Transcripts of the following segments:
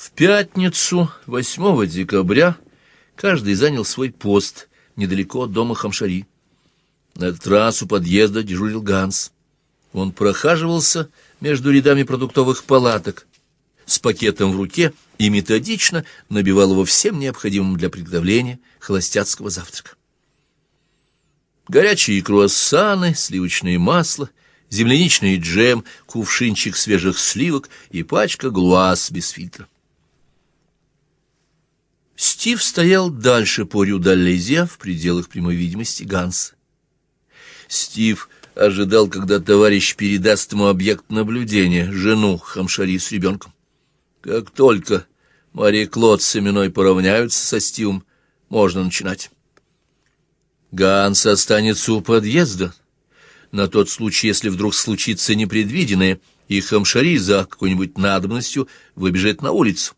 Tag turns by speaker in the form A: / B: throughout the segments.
A: В пятницу, 8 декабря, каждый занял свой пост недалеко от дома Хамшари. На этот раз у подъезда дежурил Ганс. Он прохаживался между рядами продуктовых палаток с пакетом в руке и методично набивал его всем необходимым для приготовления холостяцкого завтрака. Горячие круассаны, сливочное масло, земляничный джем, кувшинчик свежих сливок и пачка глуаз без фильтра. Стив стоял дальше по Рюдалезе в пределах прямой видимости Ганса. Стив ожидал, когда товарищ передаст ему объект наблюдения, жену Хамшари с ребенком. Как только Мария Клод с именной поравняются со Стивом, можно начинать. Ганс останется у подъезда, на тот случай, если вдруг случится непредвиденное, и Хамшари за какой-нибудь надобностью выбежит на улицу.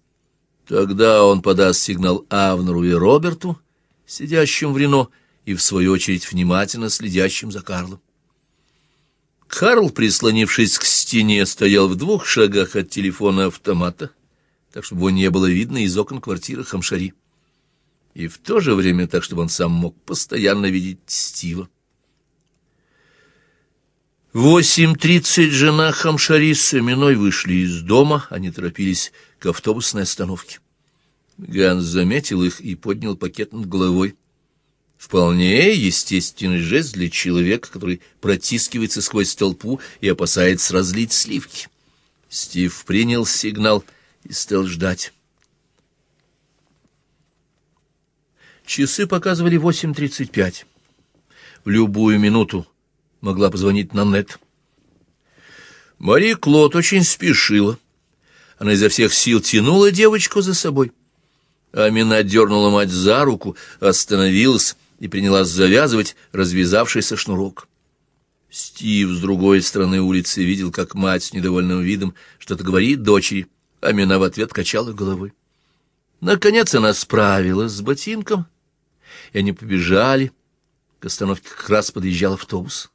A: Тогда он подаст сигнал Авнеру и Роберту, сидящим в Рено, и, в свою очередь, внимательно следящим за Карлом. Карл, прислонившись к стене, стоял в двух шагах от телефона автомата, так чтобы его не было видно из окон квартиры Хамшари. И в то же время так, чтобы он сам мог постоянно видеть Стива. Восемь тридцать жена Хамшари с Аминой вышли из дома, они торопились к автобусной остановке. Ганс заметил их и поднял пакет над головой. Вполне естественный жест для человека, который протискивается сквозь толпу и опасается разлить сливки. Стив принял сигнал и стал ждать. Часы показывали восемь тридцать пять. В любую минуту могла позвонить Нанет. Мари Клод очень спешила. Она изо всех сил тянула девочку за собой. Амина дернула мать за руку, остановилась и принялась завязывать развязавшийся шнурок. Стив с другой стороны улицы видел, как мать с недовольным видом что-то говорит дочери, Амина в ответ качала головой. Наконец она справилась с ботинком, и они побежали. К остановке как раз подъезжал автобус.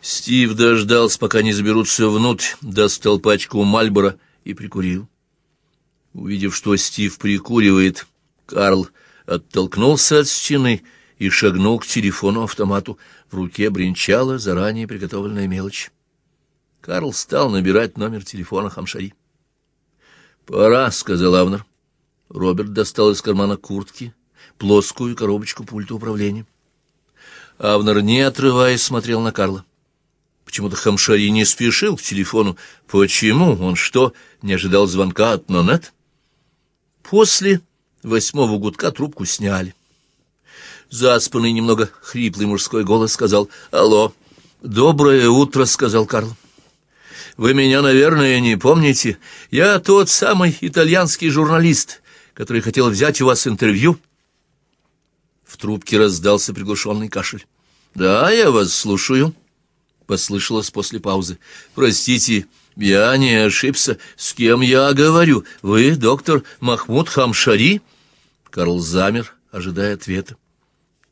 A: Стив дождался, пока не заберутся внутрь, достал пачку Мальбора и прикурил. Увидев, что Стив прикуривает, Карл оттолкнулся от стены и шагнул к телефону-автомату. В руке бренчала заранее приготовленная мелочь. Карл стал набирать номер телефона Хамшари. «Пора», — сказал Авнер. Роберт достал из кармана куртки плоскую коробочку пульта управления. Авнер, не отрываясь, смотрел на Карла. Почему-то Хамшари не спешил к телефону. Почему? Он что, не ожидал звонка от Нонет? После восьмого гудка трубку сняли. Заспанный, немного хриплый мужской голос сказал «Алло». «Доброе утро», — сказал Карл. «Вы меня, наверное, не помните. Я тот самый итальянский журналист, который хотел взять у вас интервью». В трубке раздался приглушенный кашель. «Да, я вас слушаю», послышалось после паузы. «Простите, я не ошибся. С кем я говорю? Вы доктор Махмуд Хамшари?» Карл замер, ожидая ответа.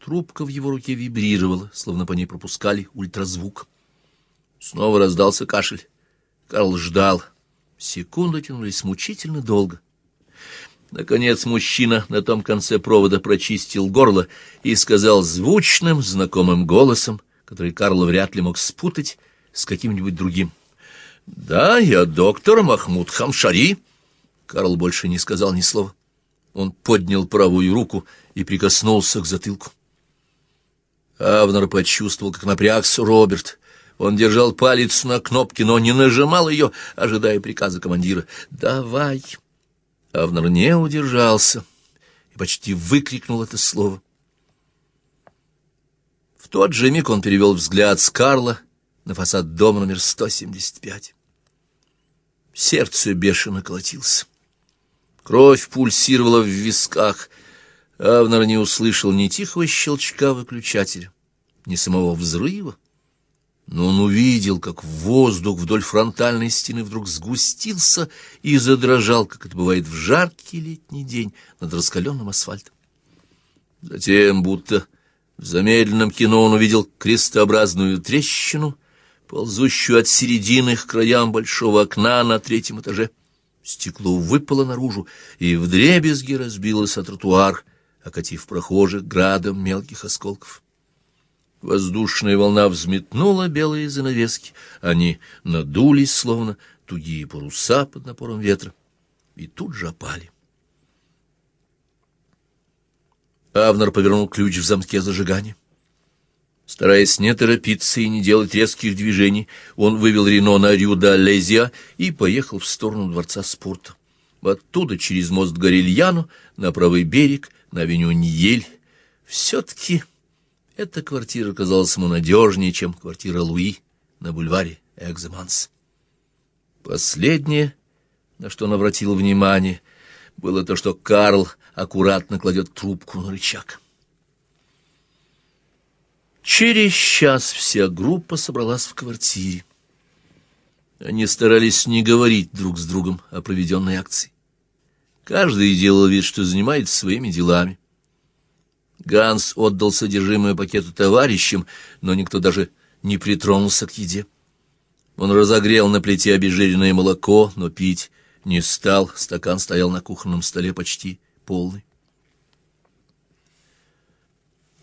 A: Трубка в его руке вибрировала, словно по ней пропускали ультразвук. Снова раздался кашель. Карл ждал. Секунды тянулись мучительно долго. Наконец мужчина на том конце провода прочистил горло и сказал звучным, знакомым голосом, который Карл вряд ли мог спутать с каким-нибудь другим. «Да, я доктор Махмуд Хамшари». Карл больше не сказал ни слова. Он поднял правую руку и прикоснулся к затылку. Авнер почувствовал, как напрягся Роберт. Он держал палец на кнопке, но не нажимал ее, ожидая приказа командира. «Давай!» Авнер не удержался и почти выкрикнул это слово. В тот же миг он перевел взгляд с Карла на фасад дома номер 175. Сердце бешено колотилось. Кровь пульсировала в висках. Авнер не услышал ни тихого щелчка выключателя, ни самого взрыва. Но он увидел, как воздух вдоль фронтальной стены вдруг сгустился и задрожал, как это бывает в жаркий летний день над раскаленным асфальтом. Затем, будто в замедленном кино он увидел крестообразную трещину, ползущую от середины к краям большого окна на третьем этаже. Стекло выпало наружу и вдребезги разбилось о тротуар, окатив прохожих градом мелких осколков. Воздушная волна взметнула белые занавески. Они надулись, словно тугие паруса под напором ветра, и тут же опали. Авнер повернул ключ в замке зажигания. Стараясь не торопиться и не делать резких движений, он вывел Рено на Рюда Лезия и поехал в сторону Дворца спорта. Оттуда через мост Горильяну на правый берег, на авеню Ньель. Все-таки эта квартира казалась ему надежнее, чем квартира Луи на бульваре Экземанс. Последнее, на что он обратил внимание, было то, что Карл аккуратно кладет трубку на рычаг. Через час вся группа собралась в квартире. Они старались не говорить друг с другом о проведенной акции. Каждый делал вид, что занимается своими делами. Ганс отдал содержимое пакета товарищам, но никто даже не притронулся к еде. Он разогрел на плите обезжиренное молоко, но пить не стал, стакан стоял на кухонном столе почти полный.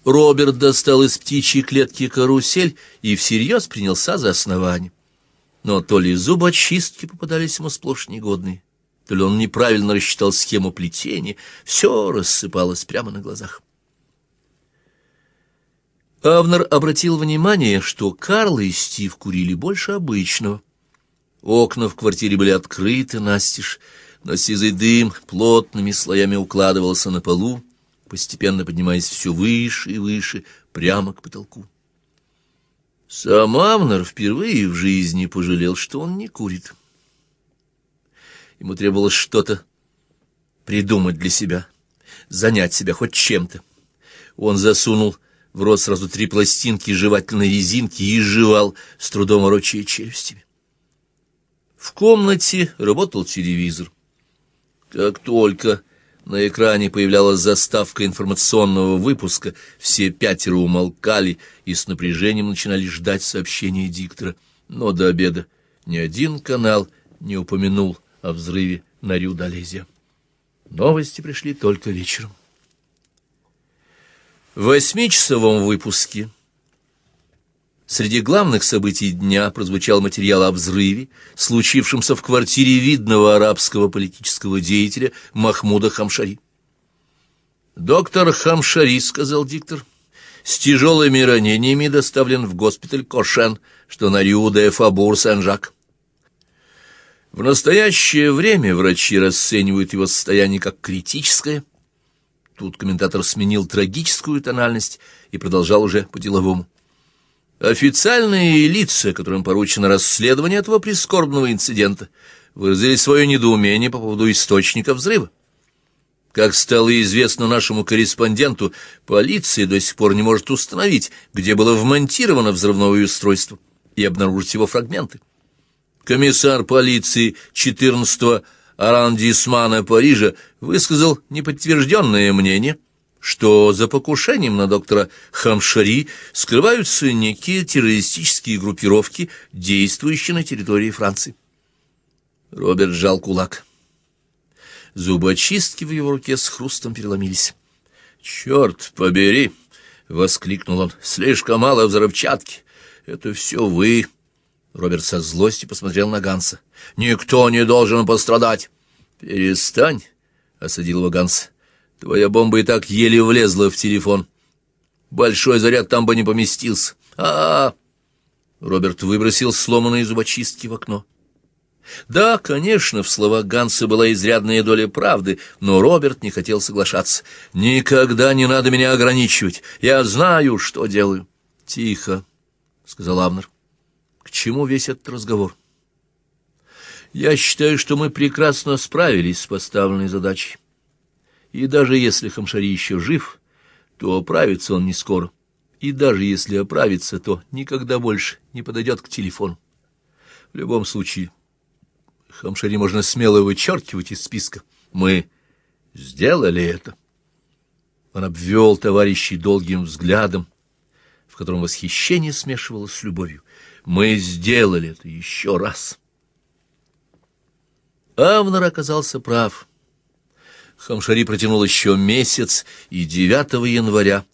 A: Роберт достал из птичьей клетки карусель и всерьез принялся за основание. Но то ли зубочистки попадались ему сплошь негодные, то ли он неправильно рассчитал схему плетения, все рассыпалось прямо на глазах. Авнер обратил внимание, что Карл и Стив курили больше обычного. Окна в квартире были открыты настежь, но сизый дым плотными слоями укладывался на полу, постепенно поднимаясь все выше и выше, прямо к потолку. Сам Авнер впервые в жизни пожалел, что он не курит. Ему требовалось что-то придумать для себя, занять себя хоть чем-то. Он засунул в рот сразу три пластинки жевательной резинки и жевал, с трудом ворочая челюстями. В комнате работал телевизор. Как только на экране появлялась заставка информационного выпуска, все пятеро умолкали и с напряжением начинали ждать сообщения диктора. Но до обеда ни один канал не упомянул о взрыве на Рю-Долезия. Новости пришли только вечером. В восьмичасовом выпуске Среди главных событий дня прозвучал материал о взрыве, случившемся в квартире видного арабского политического деятеля Махмуда Хамшари. «Доктор Хамшари», — сказал диктор, — «с тяжелыми ранениями доставлен в госпиталь Кошен, что на Рю-де Фабур-Сен-Жак. В настоящее время врачи расценивают его состояние как критическое». Тут комментатор сменил трагическую тональность и продолжал уже по-деловому. Официальные лица, которым поручено расследование этого прискорбного инцидента, выразили свое недоумение по поводу источника взрыва. Как стало известно нашему корреспонденту, полиция до сих пор не может установить, где было вмонтировано взрывное устройство, и обнаружить его фрагменты. Комиссар полиции 14-го арандисмана Парижа высказал неподтвержденное мнение, что за покушением на доктора Хамшари скрываются некие террористические группировки, действующие на территории Франции. Роберт сжал кулак. Зубочистки в его руке с хрустом переломились. «Черт побери!» — воскликнул он. «Слишком мало взрывчатки. Это все вы!» Роберт со злостью посмотрел на Ганса. «Никто не должен пострадать!» «Перестань!» — осадил его Ганс. Твоя бомба и так еле влезла в телефон. Большой заряд там бы не поместился. А, -а, -а Роберт выбросил сломанные зубочистки в окно. Да, конечно, в словах Ганса была изрядная доля правды, но Роберт не хотел соглашаться. «Никогда не надо меня ограничивать. Я знаю, что делаю». «Тихо», — сказал Авнер. «К чему весь этот разговор?» «Я считаю, что мы прекрасно справились с поставленной задачей. И даже если Хамшари еще жив, то оправится он не скоро. И даже если оправится, то никогда больше не подойдет к телефону. В любом случае, Хамшари можно смело вычеркивать из списка. Мы сделали это. Он обвел товарищей долгим взглядом, в котором восхищение смешивалось с любовью. Мы сделали это еще раз. Авнер оказался прав. Хамшари протянул еще месяц, и 9 января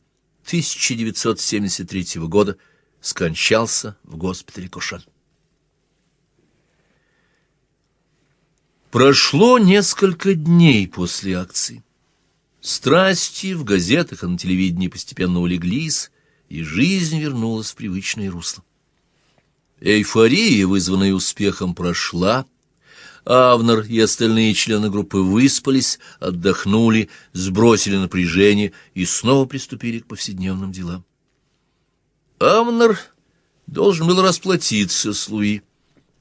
A: 1973 года скончался в госпитале Кушан. Прошло несколько дней после акции. Страсти в газетах и на телевидении постепенно улеглись, и жизнь вернулась в привычное русло. Эйфория, вызванная успехом, прошла. Авнер и остальные члены группы выспались, отдохнули, сбросили напряжение и снова приступили к повседневным делам. Авнер должен был расплатиться с Луи,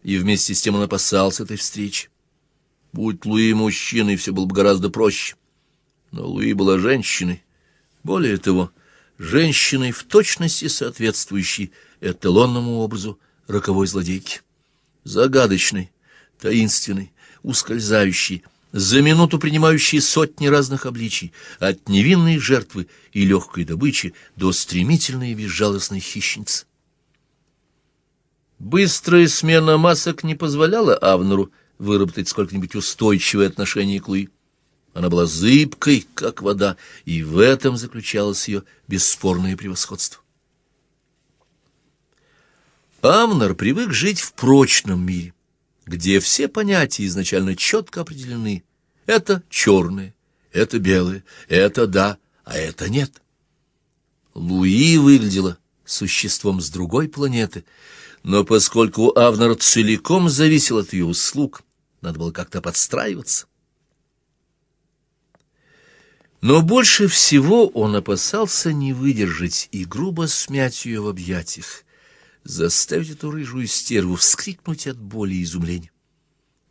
A: и вместе с тем он опасался этой встречи. Будь Луи мужчиной, все было бы гораздо проще. Но Луи была женщиной. Более того, женщиной в точности соответствующей эталонному образу роковой злодейки. Загадочной, таинственной, ускользающей, за минуту принимающей сотни разных обличий, от невинной жертвы и легкой добычи до стремительной и безжалостной хищницы. Быстрая смена масок не позволяла Авнеру выработать сколько-нибудь устойчивое отношение к Луи. Она была зыбкой, как вода, и в этом заключалось ее бесспорное превосходство. Амнер привык жить в прочном мире, где все понятия изначально четко определены. Это черное, это белое, это да, а это нет. Луи выглядела существом с другой планеты, но поскольку Авнер целиком зависел от ее услуг, надо было как-то подстраиваться. Но больше всего он опасался не выдержать и грубо смять ее в объятиях, заставить эту рыжую стерву вскрикнуть от боли и изумления.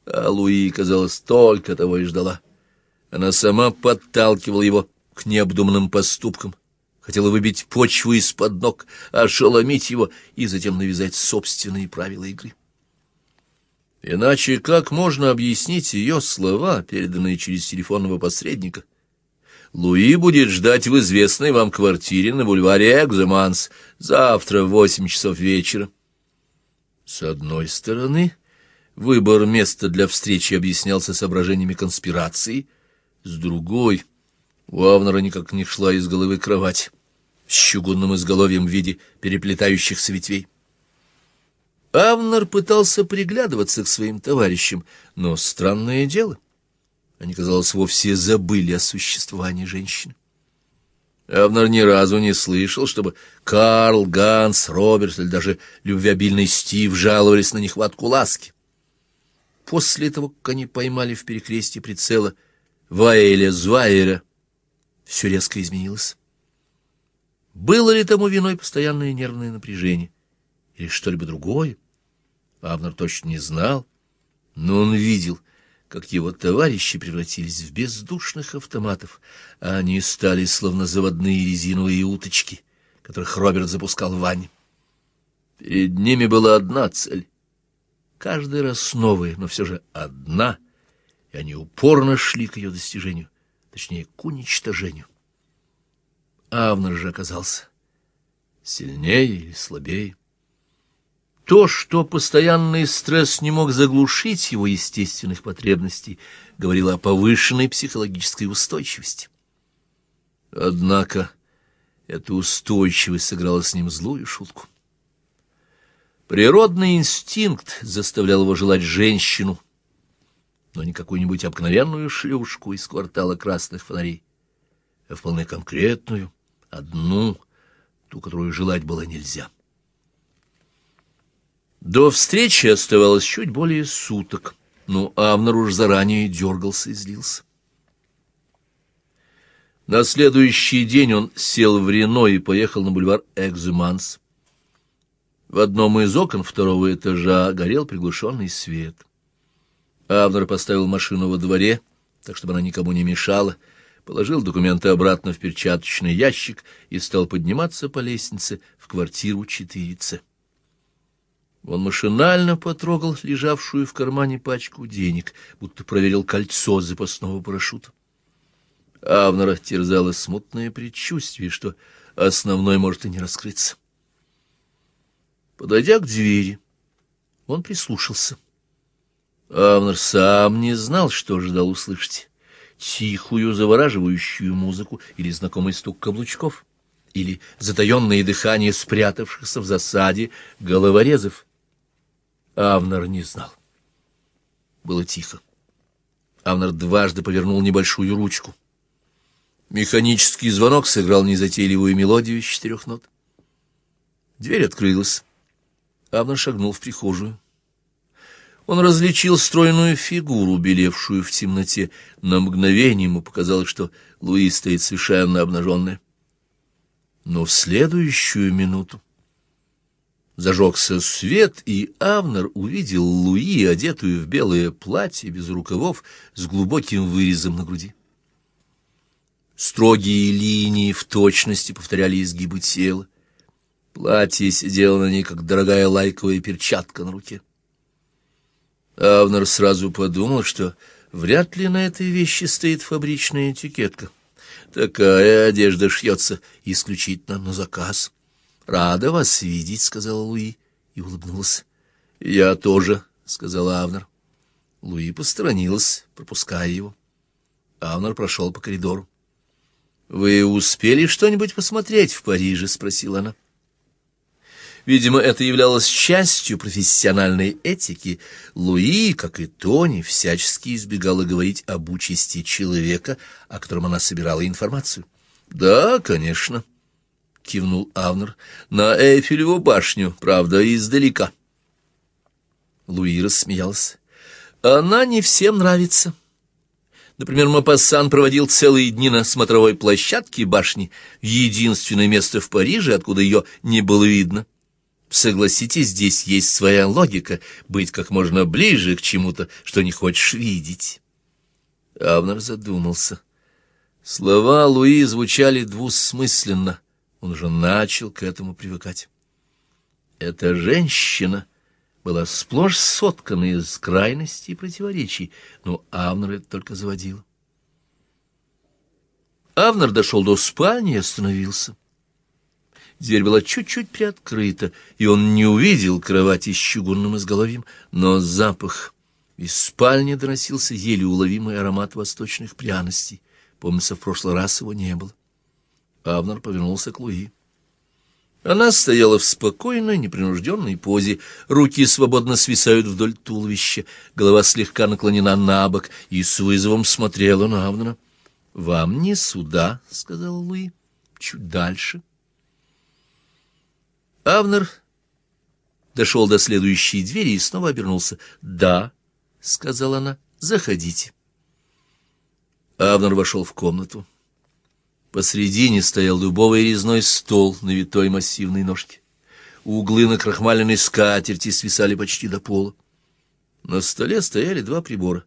A: А Луи, казалось, только того и ждала. Она сама подталкивала его к необдуманным поступкам, хотела выбить почву из-под ног, ошеломить его и затем навязать собственные правила игры. Иначе как можно объяснить ее слова, переданные через телефонного посредника? Луи будет ждать в известной вам квартире на бульваре Экземанс завтра в восемь часов вечера. С одной стороны, выбор места для встречи объяснялся соображениями конспирации, с другой, у Авнера никак не шла из головы кровать с чугунным изголовьем в виде переплетающихся ветвей. Авнер пытался приглядываться к своим товарищам, но странное дело, они, казалось, вовсе забыли о существовании женщины. Авнер ни разу не слышал, чтобы Карл, Ганс, Роберт или даже любвеобильный Стив жаловались на нехватку ласки. После того, как они поймали в перекрестье прицела Ваэля Зуайера, все резко изменилось. Было ли тому виной постоянное нервное напряжение? или что-либо другое. Авнер точно не знал, но он видел, как его товарищи превратились в бездушных автоматов, а они стали словно заводные резиновые уточки, которых Роберт запускал в ванне. Перед ними была одна цель, каждый раз новая, но все же одна, и они упорно шли к ее достижению, точнее, к уничтожению. Авнер же оказался сильнее или слабее. То, что постоянный стресс не мог заглушить его естественных потребностей, говорило о повышенной психологической устойчивости. Однако эта устойчивость сыграла с ним злую шутку. Природный инстинкт заставлял его желать женщину, но не какую-нибудь обыкновенную шлюшку из квартала красных фонарей, а вполне конкретную, одну, ту, которую желать было нельзя. До встречи оставалось чуть более суток, но Авнер уж заранее дергался и злился. На следующий день он сел в Рено и поехал на бульвар Экзюманс. В одном из окон второго этажа горел приглушенный свет. Авнер поставил машину во дворе, так чтобы она никому не мешала, положил документы обратно в перчаточный ящик и стал подниматься по лестнице в квартиру 4С. Он машинально потрогал лежавшую в кармане пачку денег, будто проверил кольцо запасного парашюта. Авнера терзало смутное предчувствие, что основной может и не раскрыться. Подойдя к двери, он прислушался. Авнер сам не знал, что ждал услышать. Тихую, завораживающую музыку или знакомый стук каблучков, или затаенное дыхание спрятавшихся в засаде головорезов. Авнер не знал. Было тихо. Авнер дважды повернул небольшую ручку. Механический звонок сыграл незатейливую мелодию из четырех нот. Дверь открылась. Авнер шагнул в прихожую. Он различил стройную фигуру, белевшую в темноте. На мгновение ему показалось, что Луи стоит совершенно обнаженная. Но в следующую минуту зажегся свет, и Авнер увидел Луи, одетую в белое платье без рукавов, с глубоким вырезом на груди. Строгие линии в точности повторяли изгибы тела. Платье сидело на ней, как дорогая лайковая перчатка на руке. Авнер сразу подумал, что вряд ли на этой вещи стоит фабричная этикетка. Такая одежда шьется исключительно на заказ. «Рада вас видеть», — сказала Луи и улыбнулась. «Я тоже», — сказала Авнер. Луи посторонилась, пропуская его. Авнер прошел по коридору. «Вы успели что-нибудь посмотреть в Париже?» — спросила она. Видимо, это являлось частью профессиональной этики. Луи, как и Тони, всячески избегала говорить об участи человека, о котором она собирала информацию. «Да, конечно», — кивнул Авнер, — «на Эйфелеву башню, правда, издалека». Луи рассмеялся. «Она не всем нравится». Например, Мапассан проводил целые дни на смотровой площадке башни, единственное место в Париже, откуда ее не было видно. Согласитесь, здесь есть своя логика — быть как можно ближе к чему-то, что не хочешь видеть. Авнер задумался. Слова Луи звучали двусмысленно. Он уже начал к этому привыкать. Эта женщина была сплошь соткана из крайностей и противоречий, но Авнер это только заводил. Авнер дошел до спальни и остановился. Дверь была чуть-чуть приоткрыта, и он не увидел кровати с чугунным изголовьем, но запах из спальни доносился еле уловимый аромат восточных пряностей. Помнится, в прошлый раз его не было. Авнер повернулся к Луи. Она стояла в спокойной, непринужденной позе, руки свободно свисают вдоль туловища, голова слегка наклонена на бок и с вызовом смотрела на Авнера. — Вам не сюда, — сказал Луи, — чуть дальше. Авнер дошел до следующей двери и снова обернулся. — Да, — сказала она, — заходите. Авнер вошел в комнату. Посредине стоял дубовый резной стол на витой массивной ножке. Углы на крахмаленной скатерти свисали почти до пола. На столе стояли два прибора.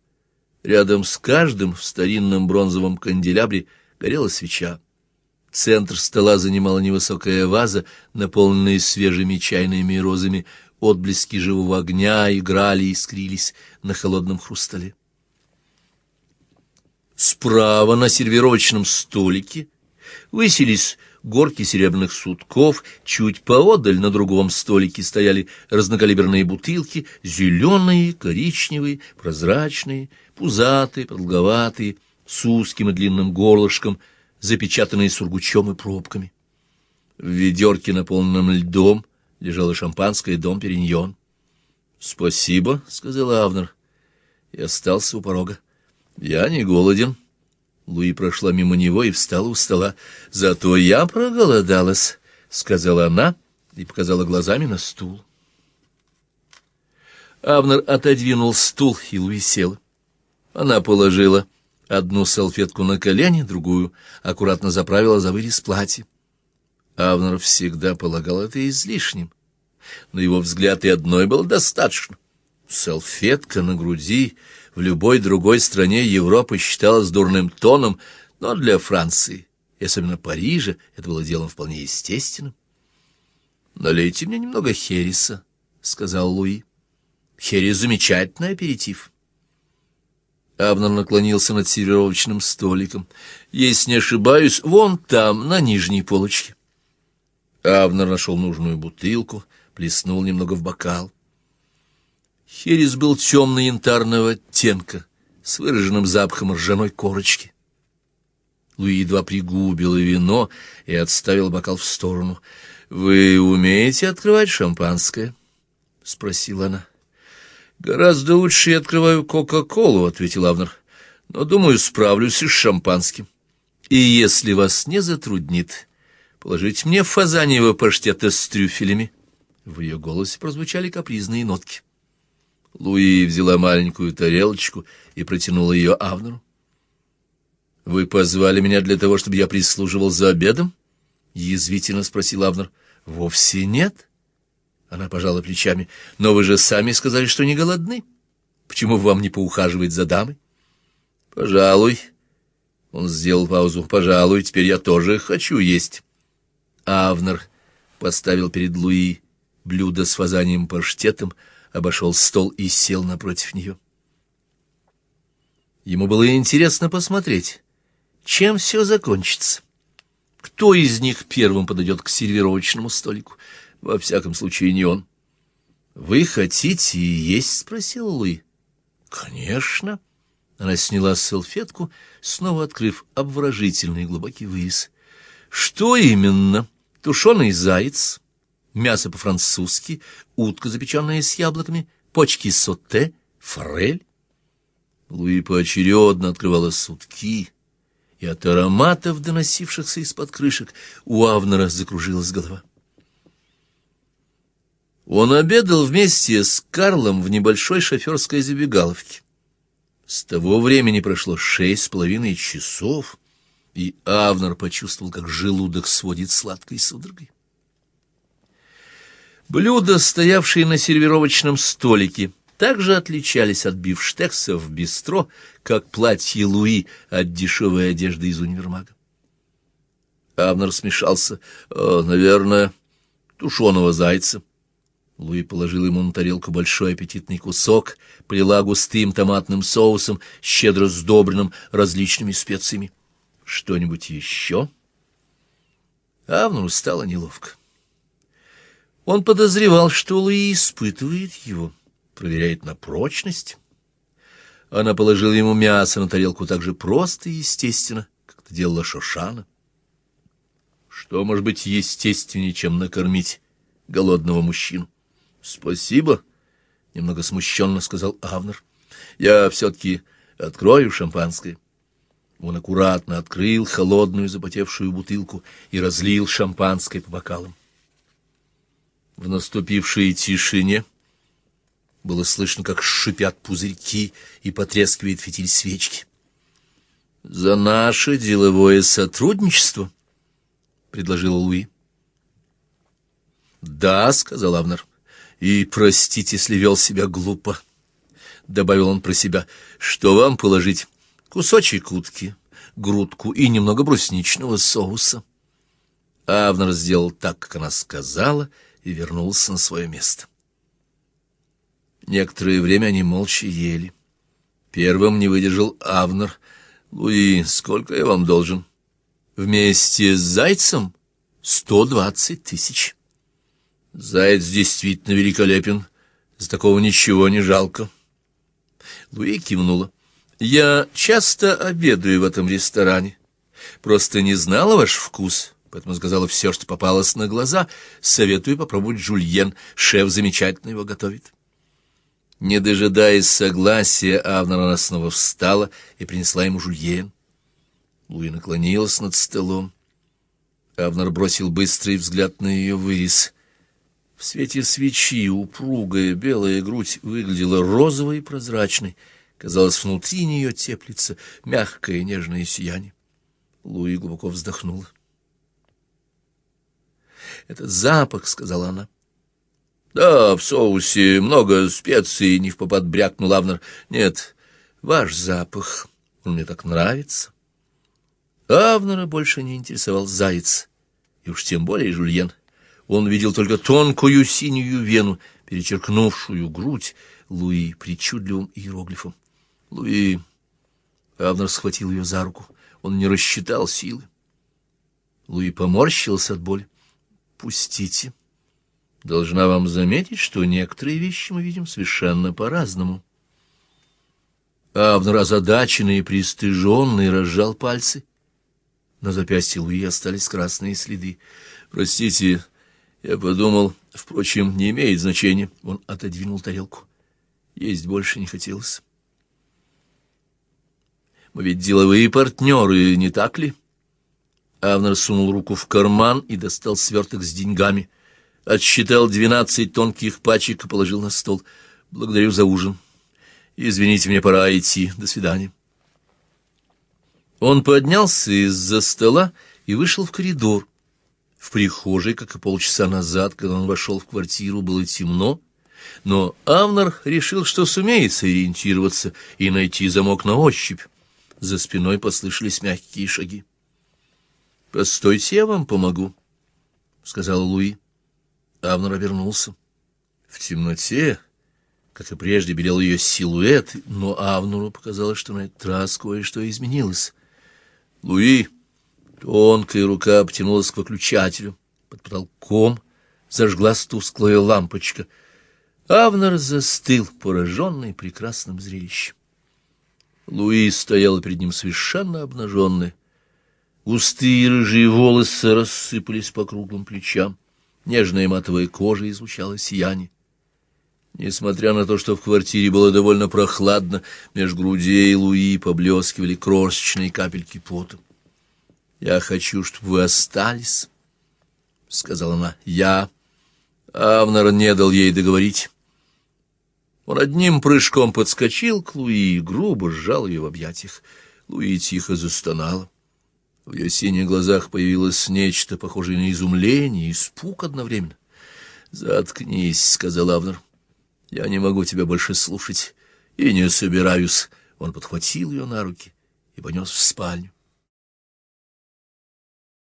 A: Рядом с каждым в старинном бронзовом канделябре горела свеча. Центр стола занимала невысокая ваза, наполненная свежими чайными розами. Отблески живого огня играли и искрились на холодном хрустале. Справа на сервировочном столике высились горки серебряных сутков, чуть поодаль на другом столике стояли разнокалиберные бутылки, зеленые, коричневые, прозрачные, пузатые, продолговатые, с узким и длинным горлышком, запечатанные сургучом и пробками. В ведерке, наполненном льдом, лежало шампанское «Дом Периньон». «Спасибо», — сказал Авнер, и остался у порога. «Я не голоден». Луи прошла мимо него и встала у стола. «Зато я проголодалась», — сказала она и показала глазами на стул. Авнер отодвинул стул, и Луи села. Она положила одну салфетку на колени, другую аккуратно заправила за вырез платья. Авнер всегда полагал это излишним. На его взгляд и одной было достаточно. Салфетка на груди в любой другой стране Европы считалась дурным тоном, но для Франции, и особенно Парижа, это было делом вполне естественным. «Налейте мне немного хереса», — сказал Луи. «Херес — замечательный аперитив». Абнер наклонился над сервировочным столиком. «Если не ошибаюсь, вон там, на нижней полочке». Абнер нашел нужную бутылку, плеснул немного в бокал. Херес был темно-янтарного оттенка, с выраженным запахом ржаной корочки. Луи едва пригубил вино и отставил бокал в сторону. «Вы умеете открывать шампанское?» — спросила она. «Гораздо лучше я открываю Кока-Колу», — ответил Авнер. «Но, думаю, справлюсь и с шампанским. И если вас не затруднит, положите мне фазаньево паштета с трюфелями». В ее голосе прозвучали капризные нотки. Луи взяла маленькую тарелочку и протянула ее Авнеру. «Вы позвали меня для того, чтобы я прислуживал за обедом?» — язвительно спросил Авнер. «Вовсе нет». Она пожала плечами. «Но вы же сами сказали, что не голодны. Почему вам не поухаживать за дамой?» «Пожалуй». Он сделал паузу. «Пожалуй, теперь я тоже хочу есть». Авнер поставил перед Луи блюдо с фазанием паштетом, обошел стол и сел напротив нее. Ему было интересно посмотреть, чем все закончится. Кто из них первым подойдет к сервировочному столику? Во всяком случае, не он. «Вы хотите есть?» — спросил Луи. «Конечно». Она сняла салфетку, снова открыв обворожительный глубокий вырез. «Что именно? Тушеный заяц, мясо по-французски, утка, запеченная с яблоками, почки соте, форель. Луи поочередно открывала сутки, и от ароматов, доносившихся из-под крышек, у Авнера закружилась голова. Он обедал вместе с Карлом в небольшой шоферской забегаловке. С того времени прошло шесть с половиной часов, и Авнер почувствовал, как желудок сводит сладкой судорогой. Блюда, стоявшие на сервировочном столике, также отличались от бифштексов в бистро, как платье Луи от дешевой одежды из универмага. Авнер смешался. «Э, «Наверное, тушеного зайца». Луи положил ему на тарелку большой аппетитный кусок, прила густым томатным соусом, щедро сдобренным различными специями. «Что-нибудь еще?» Авнеру стало неловко. Он подозревал, что Луи испытывает его, проверяет на прочность. Она положила ему мясо на тарелку так же просто и естественно, как это делала Шошана. Что может быть естественнее, чем накормить голодного мужчину? — Спасибо, — немного смущенно сказал Авнер. — Я все-таки открою шампанское. Он аккуратно открыл холодную запотевшую бутылку и разлил шампанское по бокалам. В наступившей тишине было слышно, как шипят пузырьки и потрескивает фитиль свечки. «За наше деловое сотрудничество», — предложила Луи. «Да», — сказал Авнер, — «и простите, если вел себя глупо», — добавил он про себя. «Что вам положить? Кусочек утки, грудку и немного брусничного соуса». Авнер сделал так, как она сказала, — и вернулся на свое место. Некоторое время они молча ели. Первым не выдержал Авнер. «Луи, сколько я вам должен?» «Вместе с Зайцем сто двадцать тысяч». «Заяц действительно великолепен. За такого ничего не жалко». Луи кивнула. «Я часто обедаю в этом ресторане. Просто не знала ваш вкус поэтому сказала все, что попалось на глаза. Советую попробовать жульен, шеф замечательно его готовит. Не дожидаясь согласия, Авнер снова встала и принесла ему жульен. Луи наклонилась над столом. Авнер бросил быстрый взгляд на ее вырез. В свете свечи упругая белая грудь выглядела розовой и прозрачной. Казалось, внутри нее теплится мягкое нежное сияние. Луи глубоко вздохнула. Этот запах, — сказала она. Да, в соусе много специй, — не в попад брякнул Авнер. Нет, ваш запах, он мне так нравится. Авнера больше не интересовал заяц, и уж тем более жульен. Он видел только тонкую синюю вену, перечеркнувшую грудь Луи причудливым иероглифом. Луи... Авнер схватил ее за руку. Он не рассчитал силы. Луи поморщился от боли. «Пустите», Должна вам заметить, что некоторые вещи мы видим совершенно по-разному. Авнер, озадаченный и пристыженный, разжал пальцы. На запястье Луи остались красные следы. «Простите, я подумал, впрочем, не имеет значения». Он отодвинул тарелку. Есть больше не хотелось. «Мы ведь деловые партнеры, не так ли?» Авнер сунул руку в карман и достал сверток с деньгами. Отсчитал двенадцать тонких пачек и положил на стол. «Благодарю за ужин. Извините, мне пора идти. До свидания». Он поднялся из-за стола и вышел в коридор. В прихожей, как и полчаса назад, когда он вошел в квартиру, было темно, но Авнер решил, что сумеет сориентироваться и найти замок на ощупь. За спиной послышались мягкие шаги. «Постойте, я вам помогу», — сказал Луи. Авнер обернулся. В темноте, как и прежде, белел ее силуэт, но Авнеру показалось, что на этот раз кое-что изменилось. Луи, тонкая рука обтянулась к выключателю. Под потолком зажглась тусклая лампочка. Авнер застыл, пораженный прекрасным зрелищем. Луи стояла перед ним совершенно обнаженная. Густые рыжие волосы рассыпались по круглым плечам. Нежная матовая кожа излучала сияние. Несмотря на то, что в квартире было довольно прохладно, меж грудей Луи поблескивали крошечные капельки пота. «Я хочу, чтобы вы остались», — сказала она. «Я...» Авнер не дал ей договорить. Он одним прыжком подскочил к Луи и грубо сжал ее в объятиях. Луи тихо застонала. В ее синих глазах появилось нечто похожее на изумление и испуг одновременно. «Заткнись», — сказал Авнер. «Я не могу тебя больше слушать и не собираюсь». Он подхватил ее на руки и понес в спальню.